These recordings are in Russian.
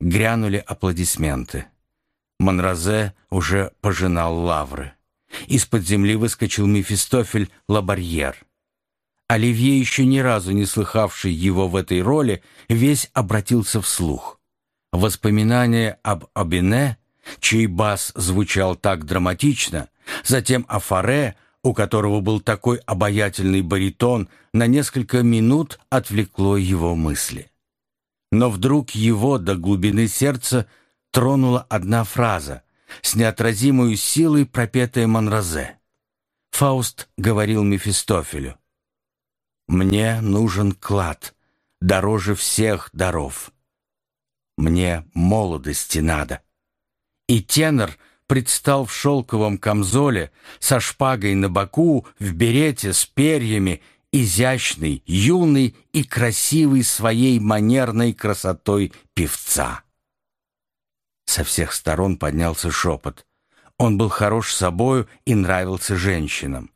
Грянули аплодисменты. Монрозе уже пожинал лавры. Из-под земли выскочил Мефистофель Лабарьер. Оливье, еще ни разу не слыхавший его в этой роли, весь обратился вслух. Воспоминания об Абине, чей бас звучал так драматично, затем о Фаре, у которого был такой обаятельный баритон, на несколько минут отвлекло его мысли. Но вдруг его до глубины сердца тронула одна фраза, с неотразимой силой пропетая Монрозе. Фауст говорил Мефистофелю, «Мне нужен клад, дороже всех даров. Мне молодости надо». И тенор предстал в шелковом камзоле, со шпагой на боку, в берете с перьями, изящный, юный и красивый своей манерной красотой певца. Со всех сторон поднялся шепот. Он был хорош собою и нравился женщинам.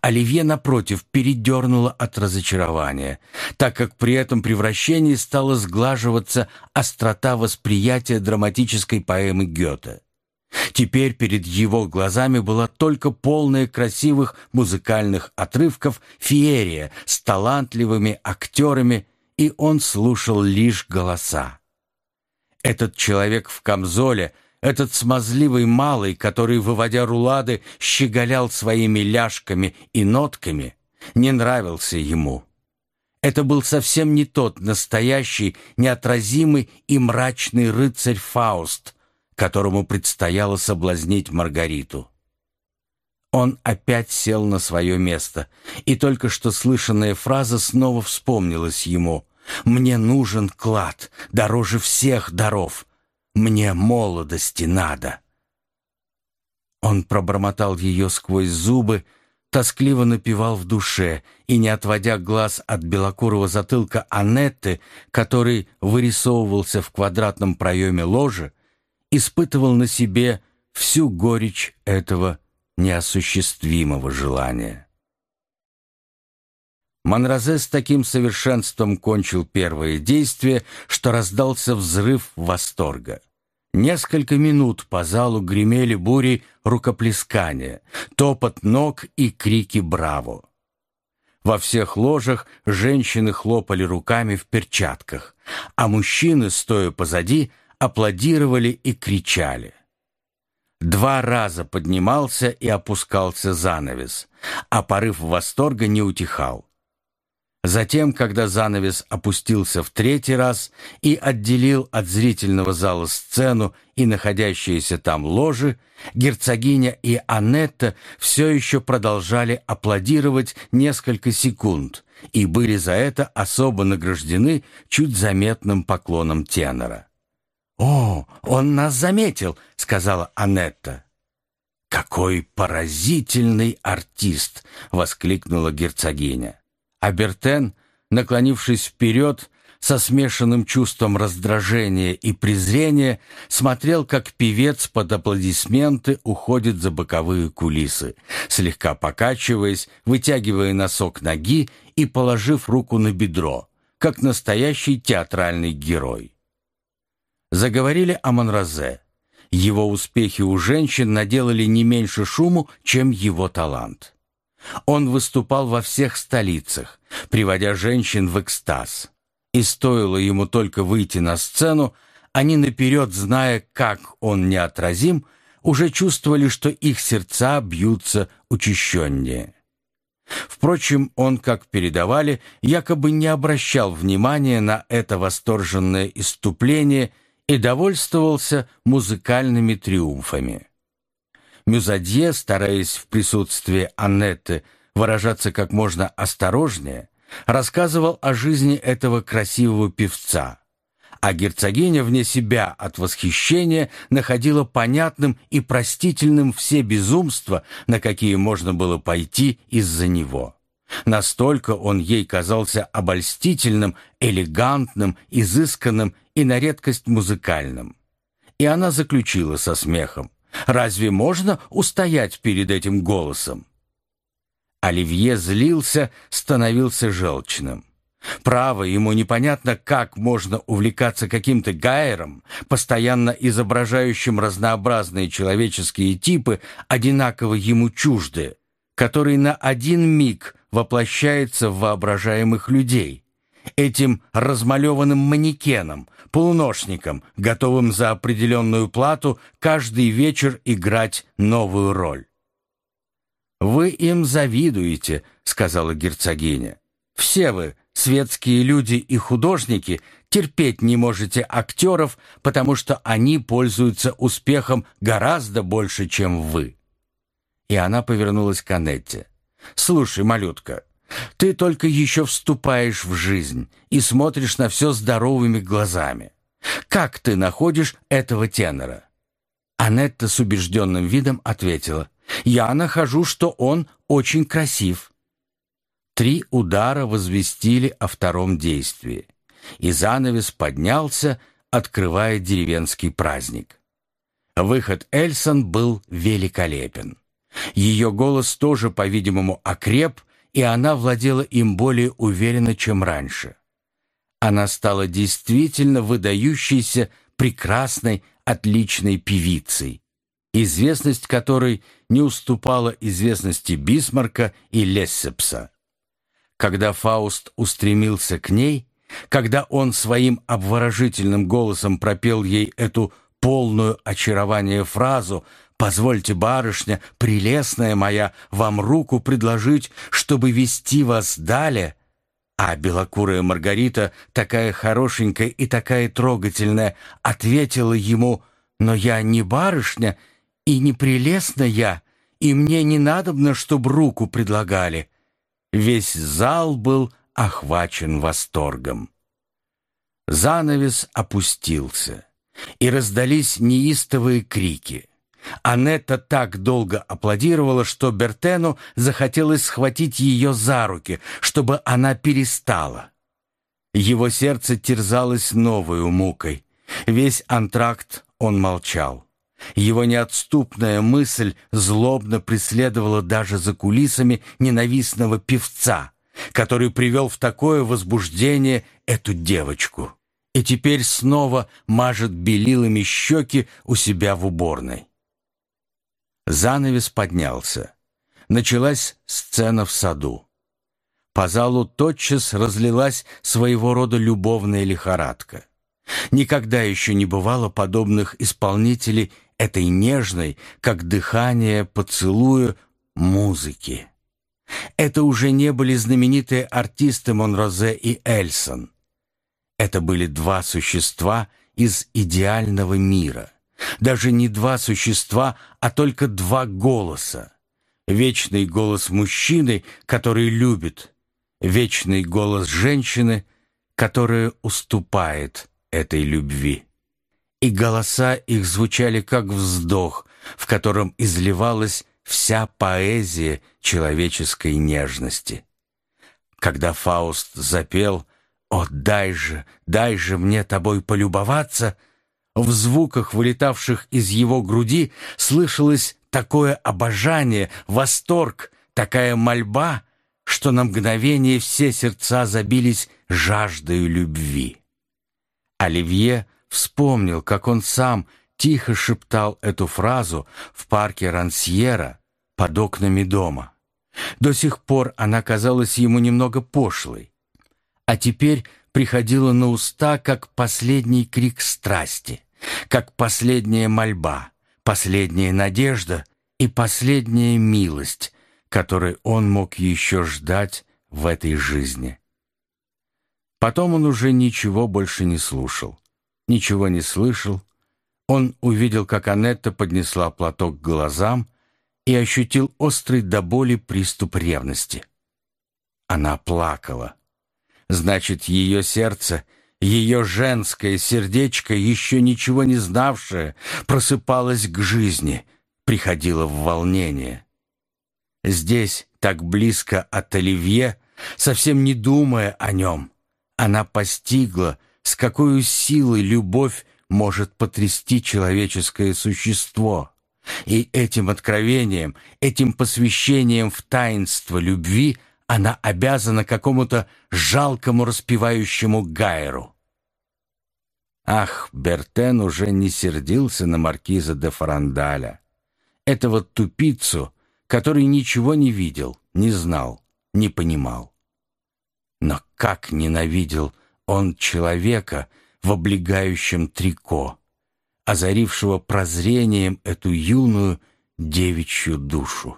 Оливье, напротив, передернуло от разочарования, так как при этом превращении стала сглаживаться острота восприятия драматической поэмы Гёте. Теперь перед его глазами была только полная красивых музыкальных отрывков феерия с талантливыми актерами, и он слушал лишь голоса. Этот человек в камзоле, этот смазливый малый, который, выводя рулады, щеголял своими ляжками и нотками, не нравился ему. Это был совсем не тот настоящий, неотразимый и мрачный рыцарь Фауст, которому предстояло соблазнить Маргариту. Он опять сел на свое место, и только что слышанная фраза снова вспомнилась ему. «Мне нужен клад, дороже всех даров. Мне молодости надо». Он пробормотал ее сквозь зубы, тоскливо напевал в душе и, не отводя глаз от белокурого затылка Анетты, который вырисовывался в квадратном проеме ложи, испытывал на себе всю горечь этого неосуществимого желания. Монрозе с таким совершенством кончил первое действие, что раздался взрыв восторга. Несколько минут по залу гремели бури рукоплескания, топот ног и крики «Браво!». Во всех ложах женщины хлопали руками в перчатках, а мужчины, стоя позади, аплодировали и кричали. Два раза поднимался и опускался занавес, а порыв восторга не утихал. Затем, когда занавес опустился в третий раз и отделил от зрительного зала сцену и находящиеся там ложи, герцогиня и Анетта все еще продолжали аплодировать несколько секунд и были за это особо награждены чуть заметным поклоном тенора. «О, он нас заметил», — сказала Анетта. «Какой поразительный артист!» — воскликнула герцогиня. А Бертен, наклонившись вперед, со смешанным чувством раздражения и презрения, смотрел, как певец под аплодисменты уходит за боковые кулисы, слегка покачиваясь, вытягивая носок ноги и положив руку на бедро, как настоящий театральный герой. Заговорили о Монрозе. Его успехи у женщин наделали не меньше шуму, чем его талант. Он выступал во всех столицах, приводя женщин в экстаз. И стоило ему только выйти на сцену, они наперед, зная, как он неотразим, уже чувствовали, что их сердца бьются учащеннее. Впрочем, он, как передавали, якобы не обращал внимания на это восторженное иступление и довольствовался музыкальными триумфами. Мюзадье, стараясь в присутствии Аннетты выражаться как можно осторожнее, рассказывал о жизни этого красивого певца, а герцогиня вне себя от восхищения находила понятным и простительным все безумства, на какие можно было пойти из-за него. Настолько он ей казался обольстительным, элегантным, изысканным и на редкость музыкальным. И она заключила со смехом. «Разве можно устоять перед этим голосом?» Оливье злился, становился желчным. Право, ему непонятно, как можно увлекаться каким-то гайером, постоянно изображающим разнообразные человеческие типы, одинаково ему чуждые, который на один миг воплощается в воображаемых людей, этим размалеванным манекеном, полуношником, готовым за определенную плату каждый вечер играть новую роль. «Вы им завидуете», — сказала герцогиня. «Все вы, светские люди и художники, терпеть не можете актеров, потому что они пользуются успехом гораздо больше, чем вы». И она повернулась к Анетте. «Слушай, малютка, ты только еще вступаешь в жизнь и смотришь на все здоровыми глазами. Как ты находишь этого тенора?» Анетта с убежденным видом ответила. «Я нахожу, что он очень красив». Три удара возвестили о втором действии, и занавес поднялся, открывая деревенский праздник. Выход Эльсон был великолепен. Ее голос тоже, по-видимому, окреп, и она владела им более уверенно, чем раньше. Она стала действительно выдающейся, прекрасной, отличной певицей, известность которой не уступала известности Бисмарка и Лессепса. Когда Фауст устремился к ней, когда он своим обворожительным голосом пропел ей эту полную очарование фразу «Позвольте, барышня, прелестная моя, вам руку предложить, чтобы вести вас далее», а белокурая Маргарита, такая хорошенькая и такая трогательная, ответила ему «Но я не барышня и не прелестная, и мне не надобно, чтоб руку предлагали». Весь зал был охвачен восторгом. Занавес опустился, и раздались неистовые крики — Анетта так долго аплодировала, что Бертену захотелось схватить ее за руки, чтобы она перестала. Его сердце терзалось новой мукой. Весь антракт он молчал. Его неотступная мысль злобно преследовала даже за кулисами ненавистного певца, который привел в такое возбуждение эту девочку. И теперь снова мажет белилами щеки у себя в уборной. Занавес поднялся. Началась сцена в саду. По залу тотчас разлилась своего рода любовная лихорадка. Никогда еще не бывало подобных исполнителей этой нежной, как дыхание поцелуя, музыки. Это уже не были знаменитые артисты Монрозе и Эльсон. Это были два существа из идеального мира — даже не два существа, а только два голоса. Вечный голос мужчины, который любит, вечный голос женщины, которая уступает этой любви. И голоса их звучали как вздох, в котором изливалась вся поэзия человеческой нежности. Когда Фауст запел «О, дай же, дай же мне тобой полюбоваться», в звуках, вылетавших из его груди, слышалось такое обожание, восторг, такая мольба, что на мгновение все сердца забились жаждою любви. Оливье вспомнил, как он сам тихо шептал эту фразу в парке Рансьера под окнами дома. До сих пор она казалась ему немного пошлой, а теперь приходила на уста, как последний крик страсти, как последняя мольба, последняя надежда и последняя милость, которой он мог еще ждать в этой жизни. Потом он уже ничего больше не слушал, ничего не слышал. Он увидел, как Анетта поднесла платок к глазам и ощутил острый до боли приступ ревности. Она плакала. Значит, ее сердце, ее женское сердечко, еще ничего не знавшее, просыпалось к жизни, приходило в волнение. Здесь, так близко от Оливье, совсем не думая о нем, она постигла, с какой силой любовь может потрясти человеческое существо. И этим откровением, этим посвящением в таинство любви она обязана какому-то жалкому распевающему Гайру. Ах, Бертен уже не сердился на маркиза де Фарандаля, этого тупицу, который ничего не видел, не знал, не понимал. Но как ненавидел он человека в облегающем трико, озарившего прозрением эту юную девичью душу.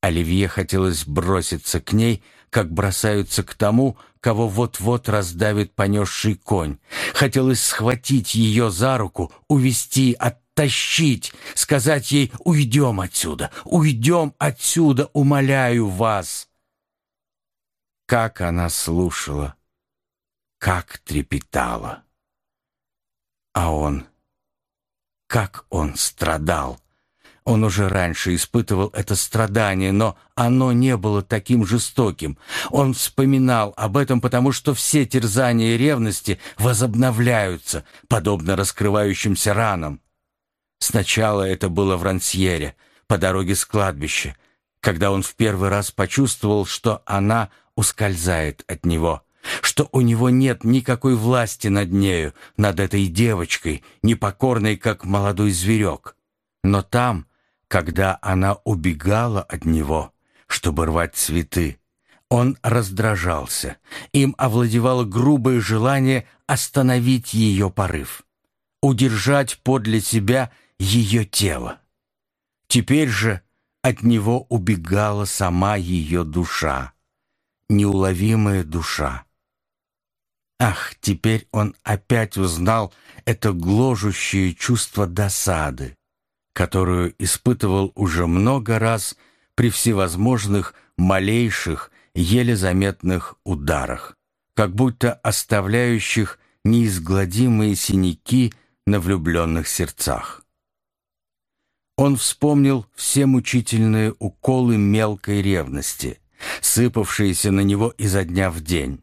Оливье хотелось броситься к ней, как бросаются к тому, кого вот-вот раздавит понесший конь. Хотелось схватить ее за руку, увести, оттащить, сказать ей «Уйдем отсюда, уйдем отсюда, умоляю вас». Как она слушала, как трепетала. А он, как он страдал. Он уже раньше испытывал это страдание, но оно не было таким жестоким. Он вспоминал об этом, потому что все терзания ревности возобновляются, подобно раскрывающимся ранам. Сначала это было в Рансьере, по дороге с кладбища, когда он в первый раз почувствовал, что она ускользает от него что у него нет никакой власти над нею, над этой девочкой, непокорной, как молодой зверек. Но там, когда она убегала от него, чтобы рвать цветы, он раздражался. Им овладевало грубое желание остановить ее порыв, удержать подле себя ее тело. Теперь же от него убегала сама ее душа, неуловимая душа. Ах, теперь он опять узнал это гложущее чувство досады, которую испытывал уже много раз при всевозможных малейших, еле заметных ударах, как будто оставляющих неизгладимые синяки на влюбленных сердцах. Он вспомнил все мучительные уколы мелкой ревности, сыпавшиеся на него изо дня в день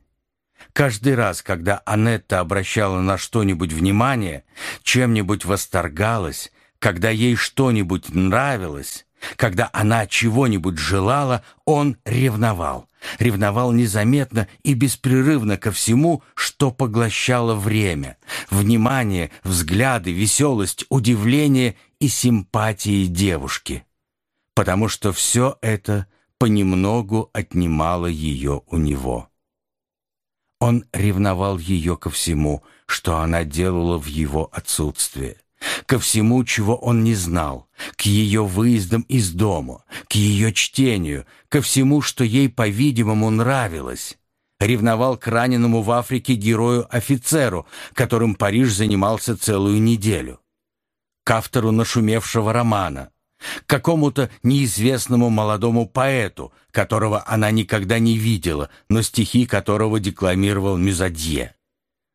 Каждый раз, когда Анетта обращала на что-нибудь внимание, чем-нибудь восторгалась, когда ей что-нибудь нравилось, когда она чего-нибудь желала, он ревновал. Ревновал незаметно и беспрерывно ко всему, что поглощало время. Внимание, взгляды, веселость, удивление и симпатии девушки. Потому что все это понемногу отнимало ее у него. Он ревновал ее ко всему, что она делала в его отсутствие, ко всему, чего он не знал, к ее выездам из дома, к ее чтению, ко всему, что ей, по-видимому, нравилось. Ревновал к раненому в Африке герою-офицеру, которым Париж занимался целую неделю. К автору нашумевшего романа, какому-то неизвестному молодому поэту, которого она никогда не видела, но стихи которого декламировал Мюзадье.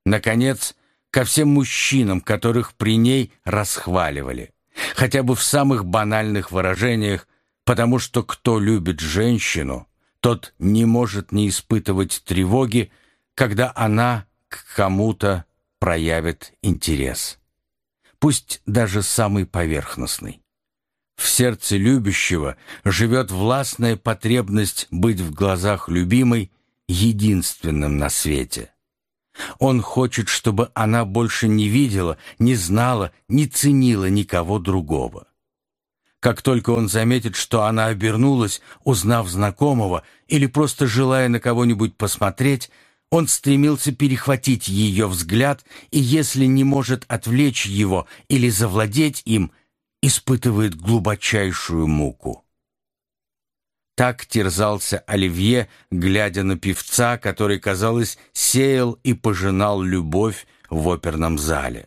Наконец, ко всем мужчинам, которых при ней расхваливали, хотя бы в самых банальных выражениях, потому что кто любит женщину, тот не может не испытывать тревоги, когда она к кому-то проявит интерес. Пусть даже самый поверхностный. В сердце любящего живет властная потребность быть в глазах любимой единственным на свете. Он хочет, чтобы она больше не видела, не знала, не ценила никого другого. Как только он заметит, что она обернулась, узнав знакомого или просто желая на кого-нибудь посмотреть, он стремился перехватить ее взгляд и, если не может отвлечь его или завладеть им, испытывает глубочайшую муку. Так терзался Оливье, глядя на певца, который, казалось, сеял и пожинал любовь в оперном зале.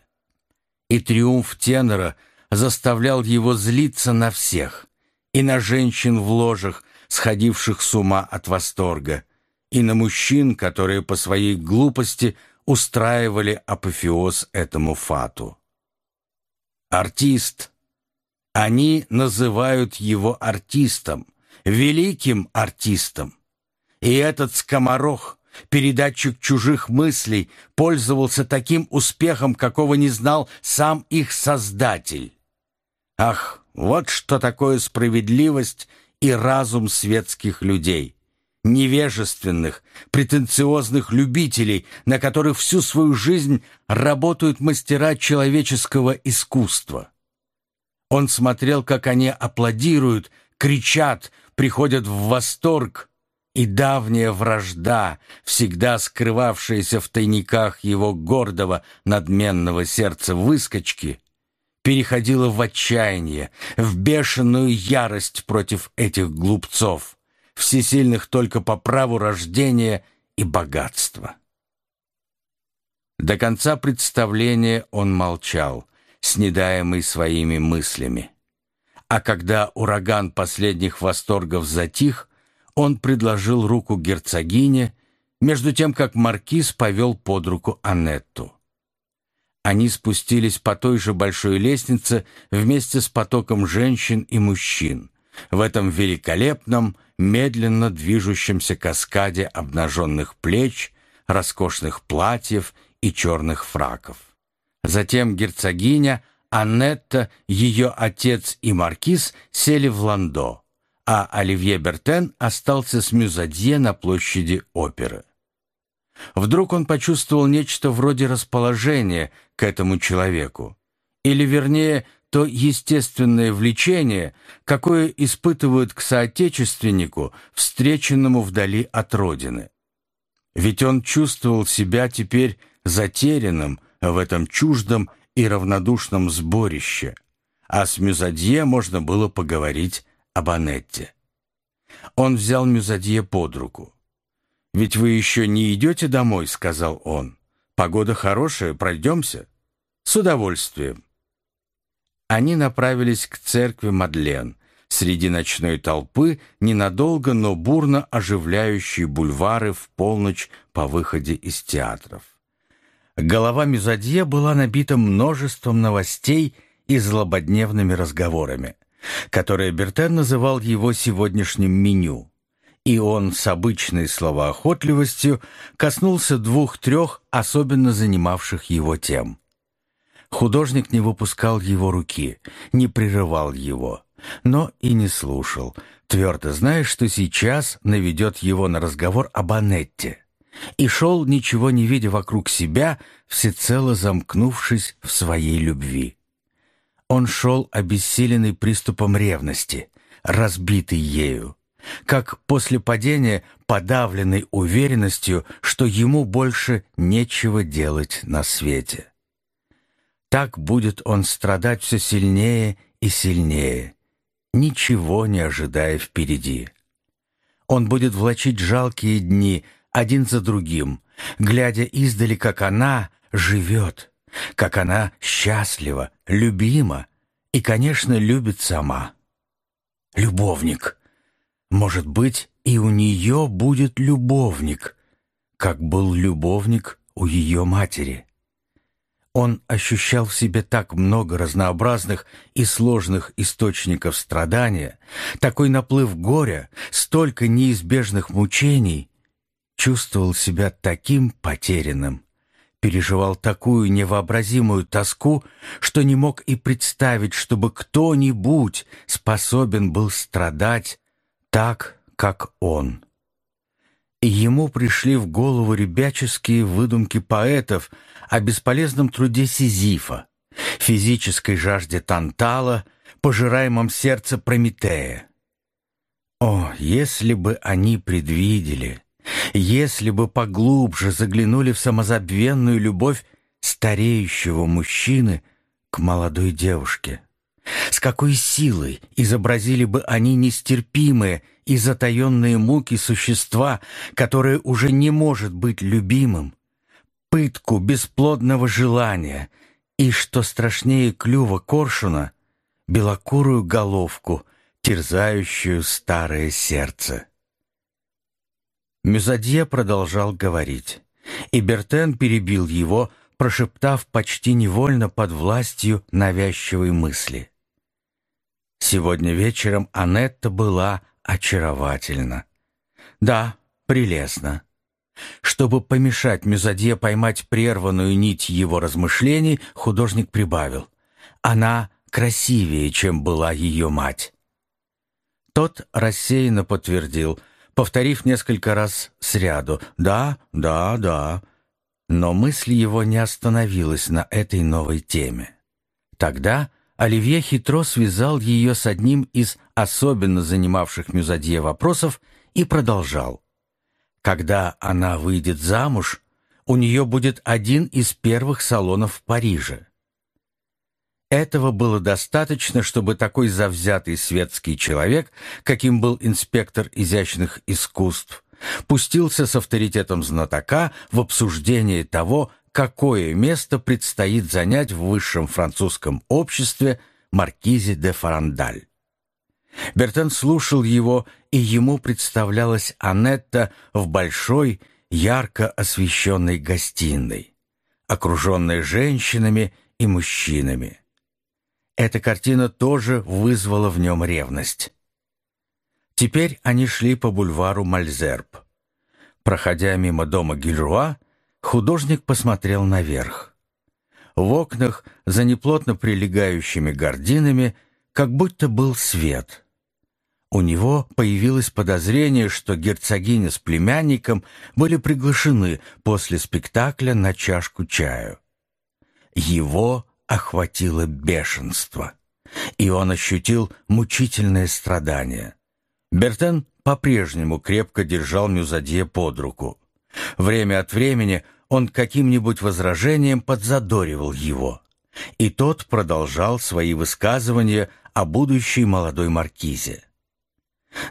И триумф тенора заставлял его злиться на всех, и на женщин в ложах, сходивших с ума от восторга, и на мужчин, которые по своей глупости устраивали апофеоз этому фату. Артист — они называют его артистом, великим артистом. И этот скоморох, передатчик чужих мыслей, пользовался таким успехом, какого не знал сам их создатель. Ах, вот что такое справедливость и разум светских людей, невежественных, претенциозных любителей, на которых всю свою жизнь работают мастера человеческого искусства. Он смотрел, как они аплодируют, кричат, приходят в восторг, и давняя вражда, всегда скрывавшаяся в тайниках его гордого, надменного сердца выскочки, переходила в отчаяние, в бешеную ярость против этих глупцов, всесильных только по праву рождения и богатства. До конца представления он молчал, снедаемый своими мыслями. А когда ураган последних восторгов затих, он предложил руку герцогине, между тем, как маркиз повел под руку Анетту. Они спустились по той же большой лестнице вместе с потоком женщин и мужчин в этом великолепном, медленно движущемся каскаде обнаженных плеч, роскошных платьев и черных фраков. Затем герцогиня, Аннетта, ее отец и маркиз сели в ландо, а Оливье Бертен остался с Мюзадье на площади оперы. Вдруг он почувствовал нечто вроде расположения к этому человеку, или, вернее, то естественное влечение, какое испытывают к соотечественнику, встреченному вдали от родины. Ведь он чувствовал себя теперь затерянным в этом чуждом и равнодушном сборище, а с Мюзадье можно было поговорить об Анетте. Он взял Мюзадье под руку. «Ведь вы еще не идете домой», — сказал он. «Погода хорошая, пройдемся». «С удовольствием». Они направились к церкви Мадлен, среди ночной толпы, ненадолго, но бурно оживляющей бульвары в полночь по выходе из театров. Голова Мюзадье была набита множеством новостей и злободневными разговорами, которые Бертен называл его сегодняшним меню. И он с обычной словоохотливостью коснулся двух-трех особенно занимавших его тем – Художник не выпускал его руки, не прерывал его, но и не слушал, твердо зная, что сейчас наведет его на разговор об Анетте. И шел, ничего не видя вокруг себя, всецело замкнувшись в своей любви. Он шел обессиленный приступом ревности, разбитый ею, как после падения подавленной уверенностью, что ему больше нечего делать на свете. Так будет он страдать все сильнее и сильнее, ничего не ожидая впереди. Он будет влачить жалкие дни один за другим, глядя издали, как она живет, как она счастлива, любима и, конечно, любит сама. Любовник. Может быть, и у нее будет любовник, как был любовник у ее матери. Он ощущал в себе так много разнообразных и сложных источников страдания, такой наплыв горя, столько неизбежных мучений, чувствовал себя таким потерянным, переживал такую невообразимую тоску, что не мог и представить, чтобы кто-нибудь способен был страдать так, как он. Ему пришли в голову ребяческие выдумки поэтов — о бесполезном труде Сизифа, физической жажде Тантала, пожираемом сердце Прометея. О, если бы они предвидели, если бы поглубже заглянули в самозабвенную любовь стареющего мужчины к молодой девушке. С какой силой изобразили бы они нестерпимые и затаенные муки существа, которое уже не может быть любимым, пытку бесплодного желания и, что страшнее клюва коршуна, белокурую головку, терзающую старое сердце. Мюзадье продолжал говорить, и Бертен перебил его, прошептав почти невольно под властью навязчивой мысли. Сегодня вечером Анетта была очаровательна. Да, прелестно. Чтобы помешать Мюзадье поймать прерванную нить его размышлений, художник прибавил. Она красивее, чем была ее мать. Тот рассеянно подтвердил, повторив несколько раз сряду «да, да, да». Но мысль его не остановилась на этой новой теме. Тогда Оливье хитро связал ее с одним из особенно занимавших Мюзадье вопросов и продолжал. Когда она выйдет замуж, у нее будет один из первых салонов в Париже. Этого было достаточно, чтобы такой завзятый светский человек, каким был инспектор изящных искусств, пустился с авторитетом знатока в обсуждение того, какое место предстоит занять в высшем французском обществе маркизе де Фарандаль. Бертен слушал его, и ему представлялась Анетта в большой, ярко освещенной гостиной, окруженной женщинами и мужчинами. Эта картина тоже вызвала в нем ревность. Теперь они шли по бульвару Мальзерб. Проходя мимо дома Гильруа, художник посмотрел наверх. В окнах, за неплотно прилегающими гардинами, как будто был свет — у него появилось подозрение, что герцогиня с племянником были приглашены после спектакля на чашку чаю. Его охватило бешенство, и он ощутил мучительное страдание. Бертен по-прежнему крепко держал Мюзадье под руку. Время от времени он каким-нибудь возражением подзадоривал его, и тот продолжал свои высказывания о будущей молодой маркизе.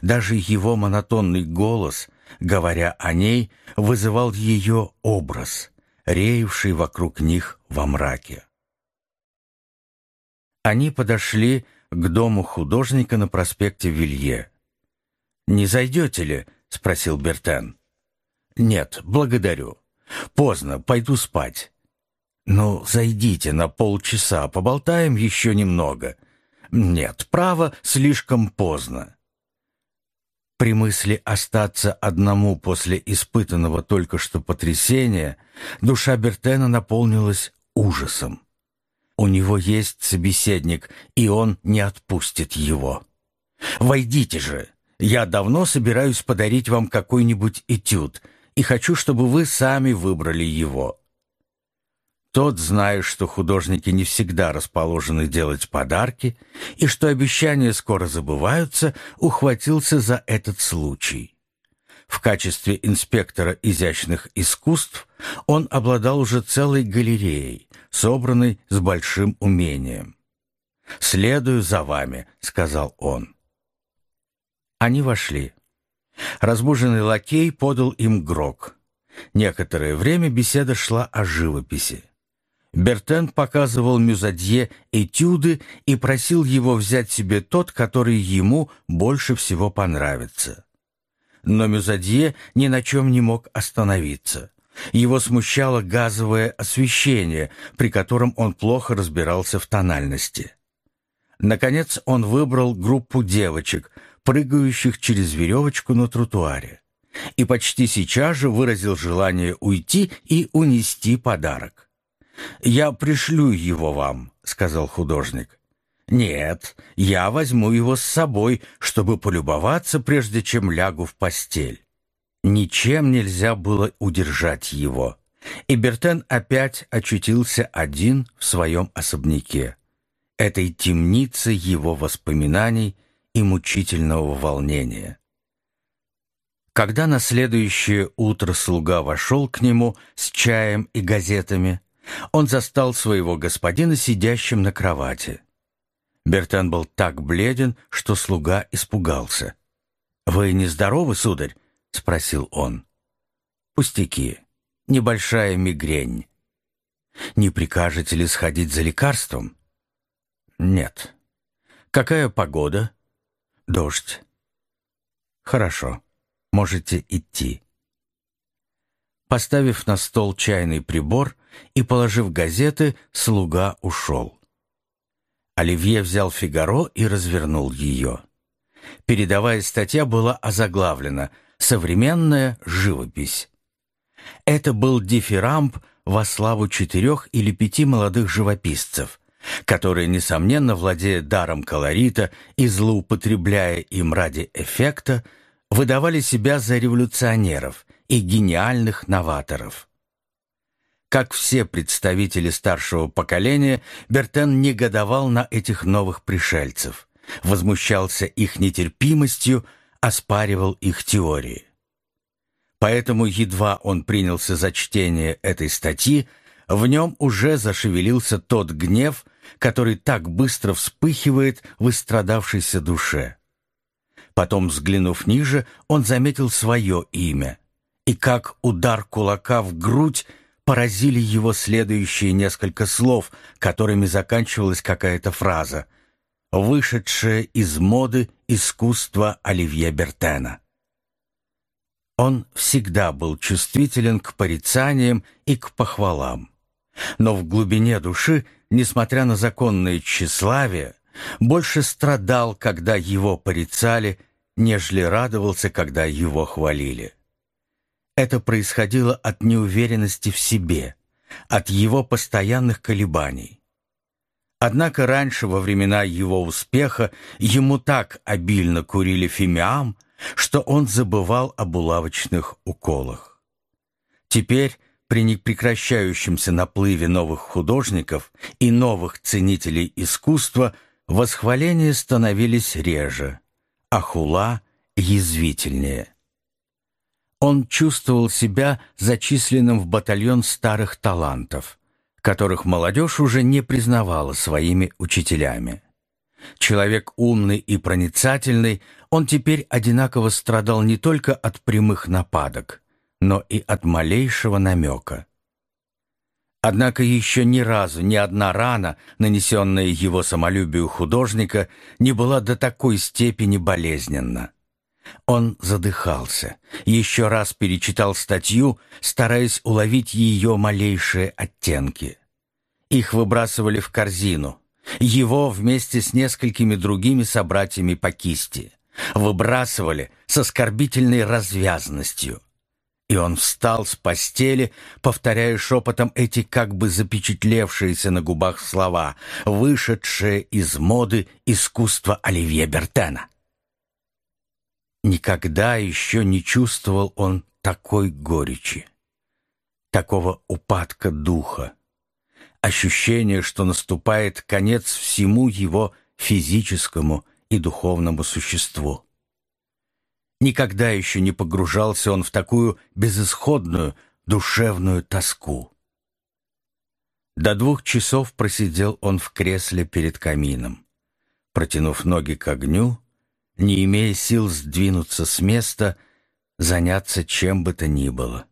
Даже его монотонный голос, говоря о ней, вызывал ее образ, реевший вокруг них во мраке. Они подошли к дому художника на проспекте Вилье. «Не зайдете ли?» — спросил Бертен. «Нет, благодарю. Поздно, пойду спать». «Ну, зайдите на полчаса, поболтаем еще немного». «Нет, право, слишком поздно». При мысли остаться одному после испытанного только что потрясения, душа Бертена наполнилась ужасом. У него есть собеседник, и он не отпустит его. «Войдите же! Я давно собираюсь подарить вам какой-нибудь этюд, и хочу, чтобы вы сами выбрали его. Тот, зная, что художники не всегда расположены делать подарки и что обещания скоро забываются, ухватился за этот случай. В качестве инспектора изящных искусств он обладал уже целой галереей, собранной с большим умением. «Следую за вами», — сказал он. Они вошли. Разбуженный лакей подал им грог. Некоторое время беседа шла о живописи. Бертен показывал Мюзадье этюды и просил его взять себе тот, который ему больше всего понравится. Но Мюзадье ни на чем не мог остановиться. Его смущало газовое освещение, при котором он плохо разбирался в тональности. Наконец он выбрал группу девочек, прыгающих через веревочку на тротуаре, и почти сейчас же выразил желание уйти и унести подарок. «Я пришлю его вам», — сказал художник. «Нет, я возьму его с собой, чтобы полюбоваться, прежде чем лягу в постель». Ничем нельзя было удержать его. И Бертен опять очутился один в своем особняке, этой темнице его воспоминаний и мучительного волнения. Когда на следующее утро слуга вошел к нему с чаем и газетами, он застал своего господина сидящим на кровати. Бертен был так бледен, что слуга испугался. «Вы нездоровы, сударь?» — спросил он. «Пустяки. Небольшая мигрень. Не прикажете ли сходить за лекарством?» «Нет». «Какая погода?» «Дождь». «Хорошо. Можете идти». Поставив на стол чайный прибор и положив газеты, слуга ушел. Оливье взял «Фигаро» и развернул ее. Передовая статья была озаглавлена «Современная живопись». Это был дифирамб во славу четырех или пяти молодых живописцев, которые, несомненно, владея даром колорита и злоупотребляя им ради эффекта, выдавали себя за революционеров и гениальных новаторов. Как все представители старшего поколения, Бертен негодовал на этих новых пришельцев, возмущался их нетерпимостью, оспаривал их теории. Поэтому едва он принялся за чтение этой статьи, в нем уже зашевелился тот гнев, который так быстро вспыхивает в истрадавшейся душе. Потом, взглянув ниже, он заметил свое имя, и как удар кулака в грудь поразили его следующие несколько слов, которыми заканчивалась какая-то фраза, вышедшая из моды искусства Оливье Бертена. Он всегда был чувствителен к порицаниям и к похвалам. Но в глубине души, несмотря на законное тщеславие, больше страдал, когда его порицали, нежели радовался, когда его хвалили. Это происходило от неуверенности в себе, от его постоянных колебаний. Однако раньше, во времена его успеха, ему так обильно курили фимиам, что он забывал о булавочных уколах. Теперь, при непрекращающемся наплыве новых художников и новых ценителей искусства, восхваления становились реже, а хула — язвительнее. Он чувствовал себя зачисленным в батальон старых талантов, которых молодежь уже не признавала своими учителями. Человек умный и проницательный, он теперь одинаково страдал не только от прямых нападок, но и от малейшего намека. Однако еще ни разу ни одна рана, нанесенная его самолюбию художника, не была до такой степени болезненна. Он задыхался, еще раз перечитал статью, стараясь уловить ее малейшие оттенки. Их выбрасывали в корзину. Его вместе с несколькими другими собратьями по кисти. Выбрасывали с оскорбительной развязностью. И он встал с постели, повторяя шепотом эти как бы запечатлевшиеся на губах слова, вышедшие из моды искусства Оливье Бертена. Никогда еще не чувствовал он такой горечи, такого упадка духа, ощущение, что наступает конец всему его физическому и духовному существу. Никогда еще не погружался он в такую безысходную душевную тоску. До двух часов просидел он в кресле перед камином, протянув ноги к огню не имея сил сдвинуться с места, заняться чем бы то ни было.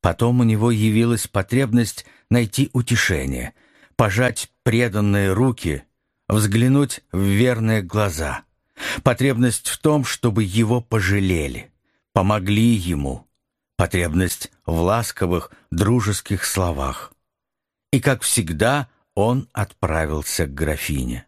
Потом у него явилась потребность найти утешение, пожать преданные руки, взглянуть в верные глаза. Потребность в том, чтобы его пожалели, помогли ему. Потребность в ласковых, дружеских словах. И, как всегда, он отправился к графине.